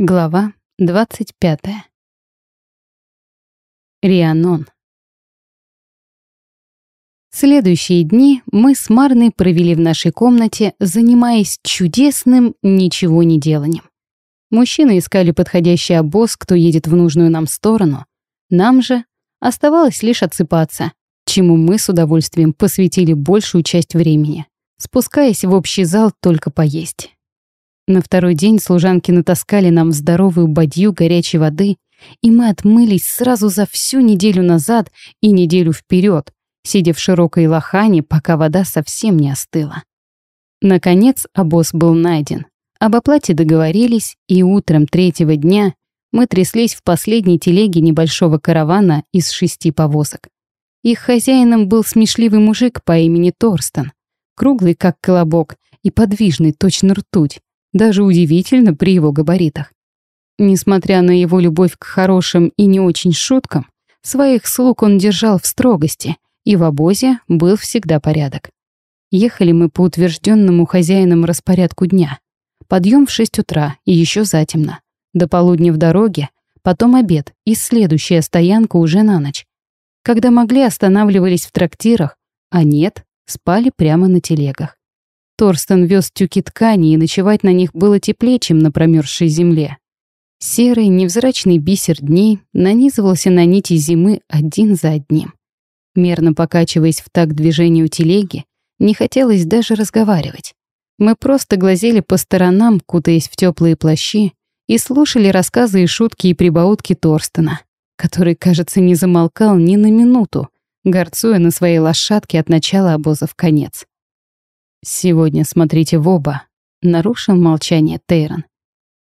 Глава 25. Рианон. Следующие дни мы с Марной провели в нашей комнате, занимаясь чудесным ничего не деланием. Мужчины искали подходящий обоз, кто едет в нужную нам сторону. Нам же оставалось лишь отсыпаться, чему мы с удовольствием посвятили большую часть времени, спускаясь в общий зал только поесть. На второй день служанки натаскали нам здоровую бадью горячей воды, и мы отмылись сразу за всю неделю назад и неделю вперед, сидя в широкой лохане, пока вода совсем не остыла. Наконец обоз был найден. Об оплате договорились, и утром третьего дня мы тряслись в последней телеге небольшого каравана из шести повозок. Их хозяином был смешливый мужик по имени Торстон, круглый как колобок и подвижный, точно ртуть даже удивительно при его габаритах. Несмотря на его любовь к хорошим и не очень шуткам, своих слуг он держал в строгости, и в обозе был всегда порядок. Ехали мы по утвержденному хозяином распорядку дня. Подъем в 6 утра и еще затемно. До полудня в дороге, потом обед и следующая стоянка уже на ночь. Когда могли, останавливались в трактирах, а нет, спали прямо на телегах. Торстен вез тюки ткани, и ночевать на них было теплее, чем на промерзшей земле. Серый, невзрачный бисер дней нанизывался на нити зимы один за одним. Мерно покачиваясь в такт движению телеги, не хотелось даже разговаривать. Мы просто глазели по сторонам, кутаясь в теплые плащи, и слушали рассказы и шутки и прибаутки Торстена, который, кажется, не замолкал ни на минуту, горцуя на своей лошадке от начала обоза в конец. «Сегодня смотрите в оба», — нарушил молчание Тейрон.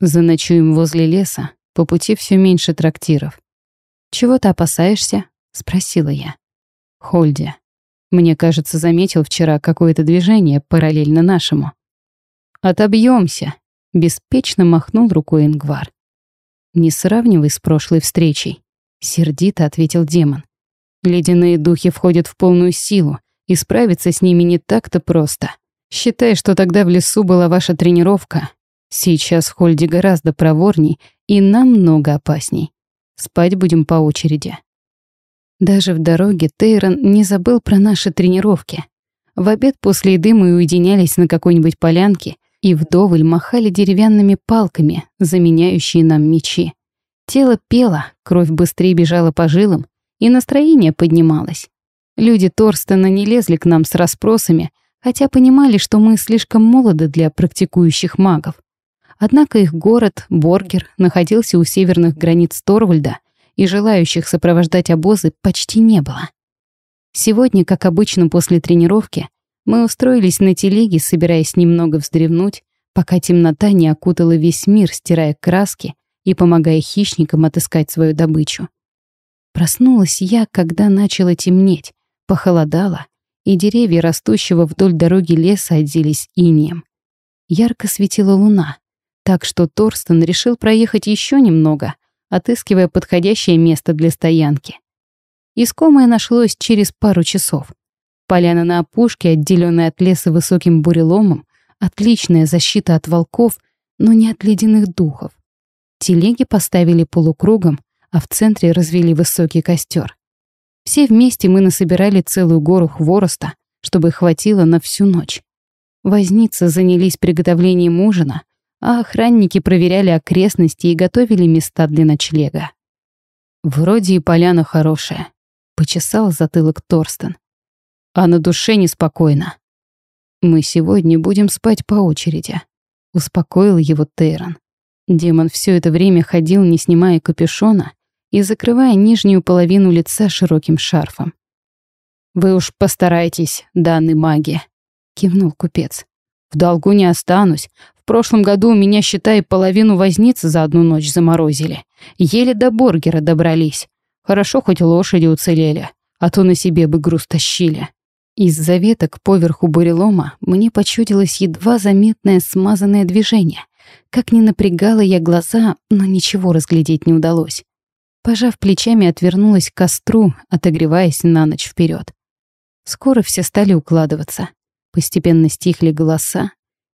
«Заночуем возле леса, по пути все меньше трактиров». «Чего ты опасаешься?» — спросила я. «Хольди. Мне кажется, заметил вчера какое-то движение параллельно нашему». «Отобьемся», — беспечно махнул рукой Ингвар. «Не сравнивай с прошлой встречей», — сердито ответил демон. «Ледяные духи входят в полную силу, и справиться с ними не так-то просто. Считай, что тогда в лесу была ваша тренировка. Сейчас Хольди гораздо проворней и намного опасней. Спать будем по очереди. Даже в дороге Тейрон не забыл про наши тренировки. В обед после еды мы уединялись на какой-нибудь полянке и вдоволь махали деревянными палками, заменяющие нам мечи. Тело пело, кровь быстрее бежала по жилам, и настроение поднималось. Люди Торстена не лезли к нам с расспросами, хотя понимали, что мы слишком молоды для практикующих магов. Однако их город, Боргер, находился у северных границ Торвальда, и желающих сопровождать обозы почти не было. Сегодня, как обычно после тренировки, мы устроились на телеге, собираясь немного вздремнуть, пока темнота не окутала весь мир, стирая краски и помогая хищникам отыскать свою добычу. Проснулась я, когда начало темнеть, Похолодало, и деревья растущего вдоль дороги леса оделись инеем. Ярко светила луна, так что Торстен решил проехать еще немного, отыскивая подходящее место для стоянки. Искомое нашлось через пару часов. Поляна на опушке, отделенная от леса высоким буреломом, отличная защита от волков, но не от ледяных духов. Телеги поставили полукругом, а в центре развели высокий костер. Все вместе мы насобирали целую гору хвороста, чтобы хватило на всю ночь. Возницы занялись приготовлением ужина, а охранники проверяли окрестности и готовили места для ночлега. «Вроде и поляна хорошая», — почесал затылок Торстен. «А на душе неспокойно». «Мы сегодня будем спать по очереди», — успокоил его Тейрон. Демон все это время ходил, не снимая капюшона, и закрывая нижнюю половину лица широким шарфом. «Вы уж постарайтесь, данный маги», — кивнул купец. «В долгу не останусь. В прошлом году у меня, считай, половину возницы за одну ночь заморозили. Еле до Боргера добрались. Хорошо, хоть лошади уцелели, а то на себе бы груз тащили». Из-за веток поверху бурелома мне почудилось едва заметное смазанное движение. Как ни напрягала я глаза, но ничего разглядеть не удалось. Пожав плечами, отвернулась к костру, отогреваясь на ночь вперед. Скоро все стали укладываться. Постепенно стихли голоса,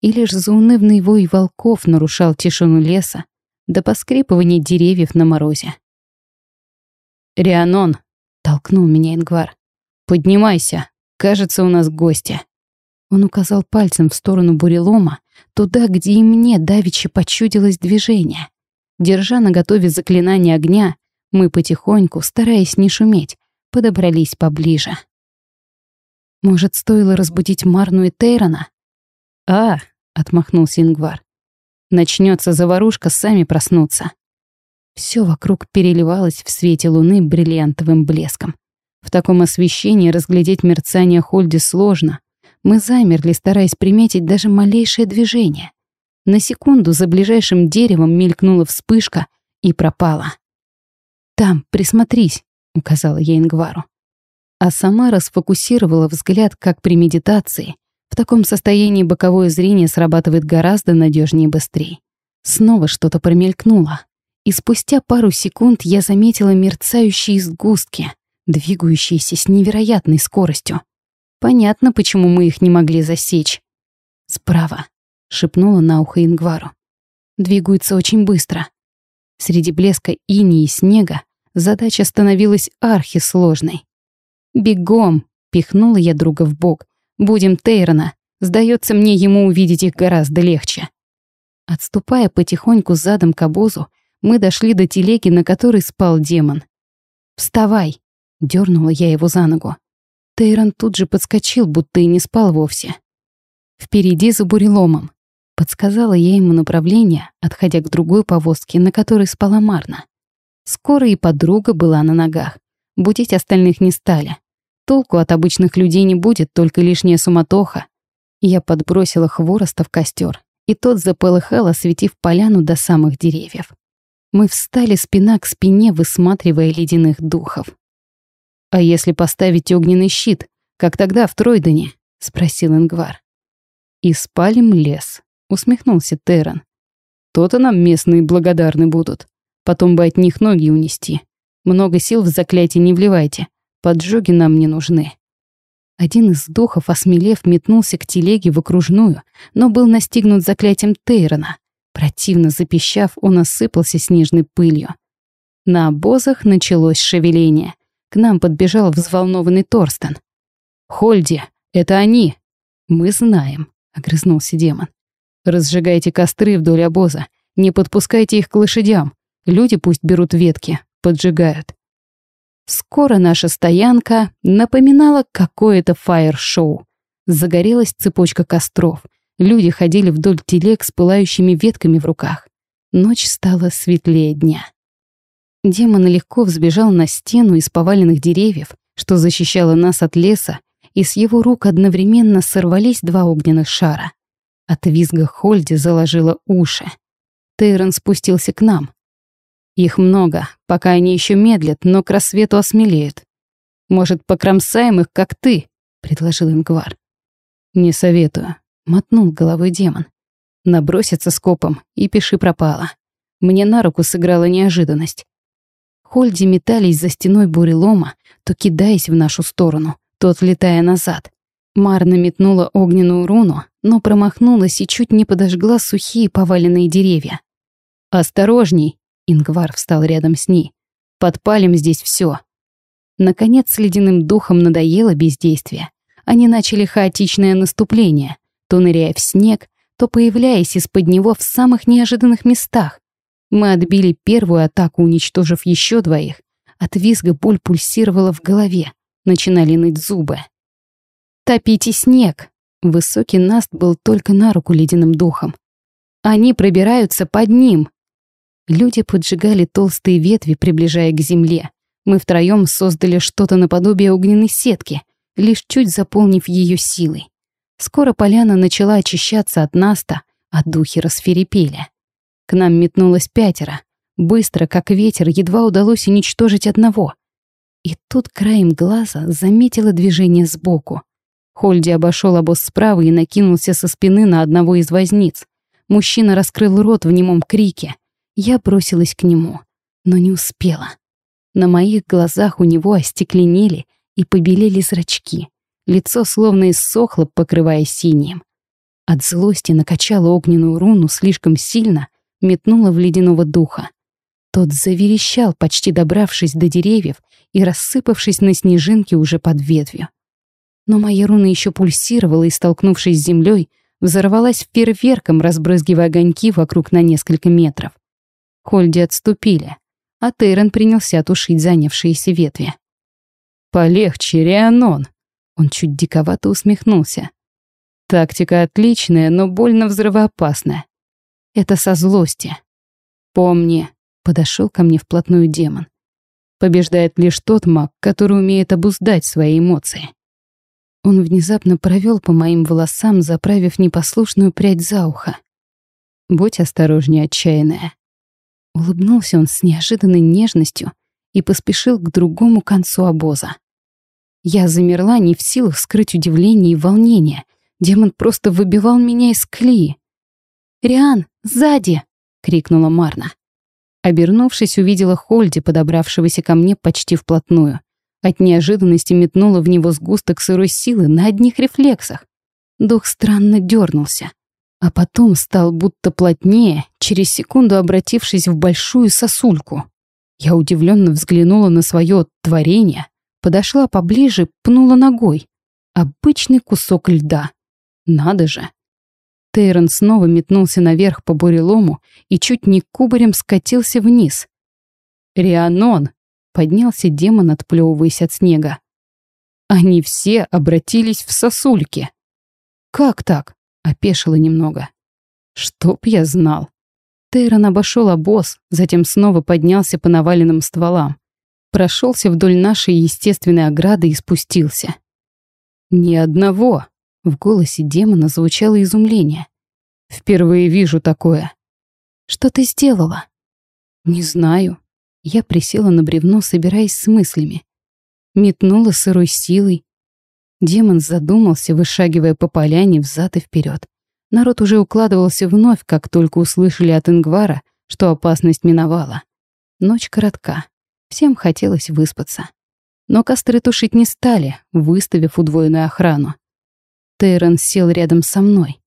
и лишь заунывный вой волков нарушал тишину леса, до поскрипывания деревьев на морозе. «Рианон!» — толкнул меня Ингвар. «Поднимайся! Кажется, у нас гости!» Он указал пальцем в сторону бурелома, туда, где и мне давеча почудилось движение. Держа на готове заклинание огня, мы потихоньку, стараясь не шуметь, подобрались поближе. Может, стоило разбудить Марну и Тейрона? «А!» — отмахнулся Ингвар. «Начнется заварушка, сами проснутся». Все вокруг переливалось в свете луны бриллиантовым блеском. В таком освещении разглядеть мерцание Хольди сложно. Мы замерли, стараясь приметить даже малейшее движение. На секунду за ближайшим деревом мелькнула вспышка и пропала. «Там, присмотрись», — указала я Ингвару. А сама расфокусировала взгляд, как при медитации. В таком состоянии боковое зрение срабатывает гораздо надежнее и быстрее. Снова что-то промелькнуло. И спустя пару секунд я заметила мерцающие сгустки, двигающиеся с невероятной скоростью. Понятно, почему мы их не могли засечь. «Справа», — шепнула на ухо Ингвару. «Двигаются очень быстро». Среди блеска инии и снега задача становилась архисложной. «Бегом!» — пихнула я друга в бок. «Будем Тейрона. Сдается мне, ему увидеть их гораздо легче». Отступая потихоньку задом к обозу, мы дошли до телеги, на которой спал демон. «Вставай!» — дернула я его за ногу. Тейрон тут же подскочил, будто и не спал вовсе. «Впереди за буреломом», — подсказала я ему направление, отходя к другой повозке, на которой спала Марна. Скоро и подруга была на ногах. Будить остальных не стали. Толку от обычных людей не будет, только лишняя суматоха. Я подбросила хвороста в костер, и тот заполыхал, осветив поляну до самых деревьев. Мы встали спина к спине, высматривая ледяных духов. «А если поставить огненный щит, как тогда в Тройдене?» — спросил Ингвар. «И спалим лес», — усмехнулся Террен. «То-то нам местные благодарны будут. Потом бы от них ноги унести. Много сил в заклятие не вливайте. Поджоги нам не нужны. Один из духов, осмелев, метнулся к телеге в окружную, но был настигнут заклятием Тейрона. Противно запищав, он осыпался снежной пылью. На обозах началось шевеление. К нам подбежал взволнованный Торстен. «Хольди, это они!» «Мы знаем», — огрызнулся демон. «Разжигайте костры вдоль обоза. Не подпускайте их к лошадям. Люди пусть берут ветки, поджигают. Скоро наша стоянка напоминала какое-то фаер-шоу. Загорелась цепочка костров. Люди ходили вдоль телег с пылающими ветками в руках. Ночь стала светлее дня. Демон легко взбежал на стену из поваленных деревьев, что защищало нас от леса, и с его рук одновременно сорвались два огненных шара. От визга Хольди заложило уши. Тейрон спустился к нам. Их много, пока они еще медлят, но к рассвету осмелеют. Может, покромсаем их, как ты?» — предложил Ингвар. «Не советую», — мотнул головой демон. Наброситься скопом и пиши пропало. Мне на руку сыграла неожиданность. Хольди метались за стеной бурелома, то кидаясь в нашу сторону, то отлетая назад. Марна метнула огненную руну, но промахнулась и чуть не подожгла сухие поваленные деревья. «Осторожней!» Ингвар встал рядом с ней. «Подпалим здесь все. Наконец, ледяным духом надоело бездействие. Они начали хаотичное наступление, то ныряя в снег, то появляясь из-под него в самых неожиданных местах. Мы отбили первую атаку, уничтожив еще двоих. От визга боль пульсировала в голове, начинали ныть зубы. «Топите снег!» Высокий наст был только на руку ледяным духом. «Они пробираются под ним!» Люди поджигали толстые ветви, приближая к земле. Мы втроем создали что-то наподобие огненной сетки, лишь чуть заполнив ее силой. Скоро поляна начала очищаться от наста, а духи расферепели. К нам метнулось пятеро. Быстро, как ветер, едва удалось уничтожить одного. И тут краем глаза заметила движение сбоку. Хольди обошел обоз справа и накинулся со спины на одного из возниц. Мужчина раскрыл рот в немом крике — я бросилась к нему, но не успела. На моих глазах у него остекленели и побелели зрачки. Лицо словно иссохло, покрывая синим. От злости накачала огненную руну слишком сильно, метнула в ледяного духа. Тот заверещал, почти добравшись до деревьев и рассыпавшись на снежинки уже под ветвью. Но моя руна еще пульсировала и, столкнувшись с землей, взорвалась фейерверком, разбрызгивая огоньки вокруг на несколько метров. Хольди отступили, а Тейрон принялся тушить занявшиеся ветви. «Полегче, Рианон!» Он чуть диковато усмехнулся. «Тактика отличная, но больно взрывоопасная. Это со злости. Помни, подошел ко мне вплотную демон. Побеждает лишь тот маг, который умеет обуздать свои эмоции. Он внезапно провел по моим волосам, заправив непослушную прядь за ухо. «Будь осторожнее, отчаянная». Улыбнулся он с неожиданной нежностью и поспешил к другому концу обоза. Я замерла, не в силах скрыть удивление и волнение. Демон просто выбивал меня из колеи. «Риан, сзади!» — крикнула Марна. Обернувшись, увидела Хольди, подобравшегося ко мне почти вплотную. От неожиданности метнула в него сгусток сырой силы на одних рефлексах. Дух странно дернулся, а потом стал будто плотнее, через секунду обратившись в большую сосульку. Я удивленно взглянула на свое творение, подошла поближе, пнула ногой. Обычный кусок льда. Надо же. Тейрон снова метнулся наверх по бурелому и чуть не кубарем скатился вниз. «Рианон!» — поднялся демон, отплевываясь от снега. Они все обратились в сосульки. «Как так?» — опешило немного. «Чтоб я знал». Тейрон обошел обоз, затем снова поднялся по наваленным стволам. Прошелся вдоль нашей естественной ограды и спустился. «Ни одного!» В голосе демона звучало изумление. «Впервые вижу такое». «Что ты сделала?» «Не знаю». Я присела на бревно, собираясь с мыслями. Метнула сырой силой. Демон задумался, вышагивая по поляне взад и вперед. Народ уже укладывался вновь, как только услышали от Ингвара, что опасность миновала. Ночь коротка. Всем хотелось выспаться. Но костры тушить не стали, выставив удвоенную охрану. Тейрон сел рядом со мной.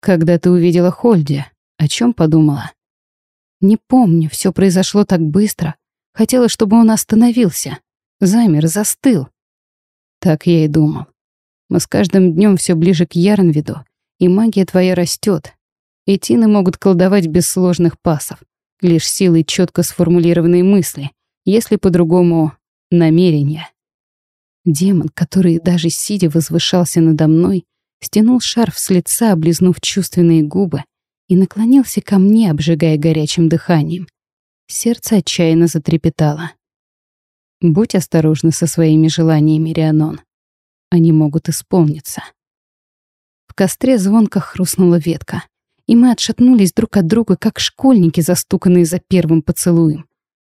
«Когда ты увидела Хольди, о чем подумала?» «Не помню, все произошло так быстро. Хотела, чтобы он остановился. Замер, застыл». Так я и думал. Мы с каждым днем все ближе к Ярнвиду, и магия твоя растет. Этины могут колдовать без сложных пасов, лишь силой четко сформулированной мысли, если по-другому — намерения. Демон, который даже сидя возвышался надо мной, стянул шарф с лица, облизнув чувственные губы, и наклонился ко мне, обжигая горячим дыханием. Сердце отчаянно затрепетало. «Будь осторожна со своими желаниями, Рианон. Они могут исполниться». Костре звонко хрустнула ветка, и мы отшатнулись друг от друга, как школьники, застуканные за первым поцелуем.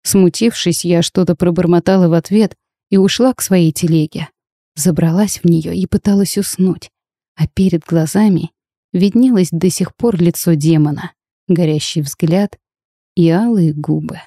Смутившись, я что-то пробормотала в ответ, и ушла к своей телеге. Забралась в нее и пыталась уснуть, а перед глазами виднелось до сих пор лицо демона, горящий взгляд и алые губы.